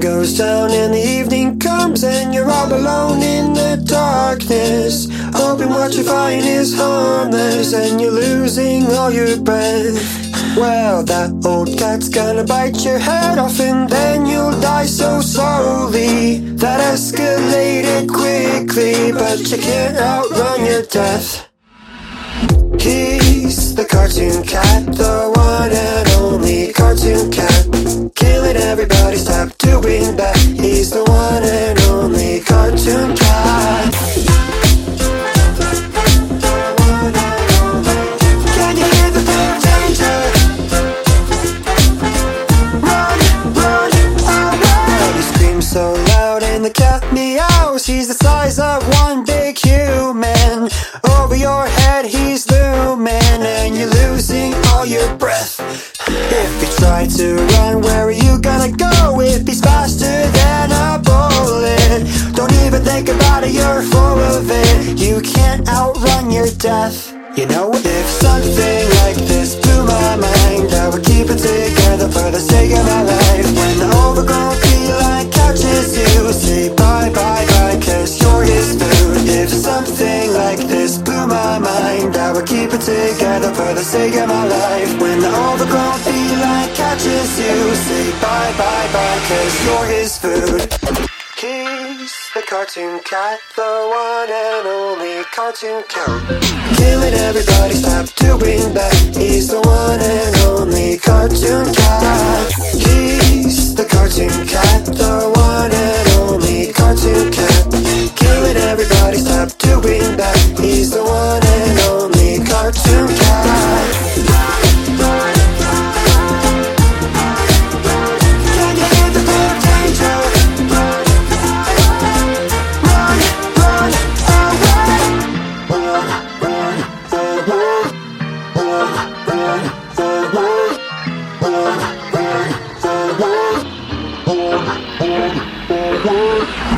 goes down and the evening comes and you're all alone in the darkness. Hoping what you find is harmless and you're losing all your breath. Well, that old cat's gonna bite your head off and then you'll die so slowly. That escalated quickly, but you can't outrun your death. He's the cartoon cat, the one and only cartoon cat. He's the size of one big human. Over your head he's looming and you're losing all your breath. If you try to run, where are you gonna go? If he's faster than a bullet, don't even think about it, you're full of it. You can't outrun your death. You know, if something like this blew my mind, I would keep it together for the sake of my life. When the overgrown feline catches you, say would keep it together for the sake of my life. When the overgrown feline catches you, say bye bye bye, cause you're his food. He's the cartoon cat, the one and only cartoon cat. Killing everybody, stop doing that. He's the one and only cartoon Forward.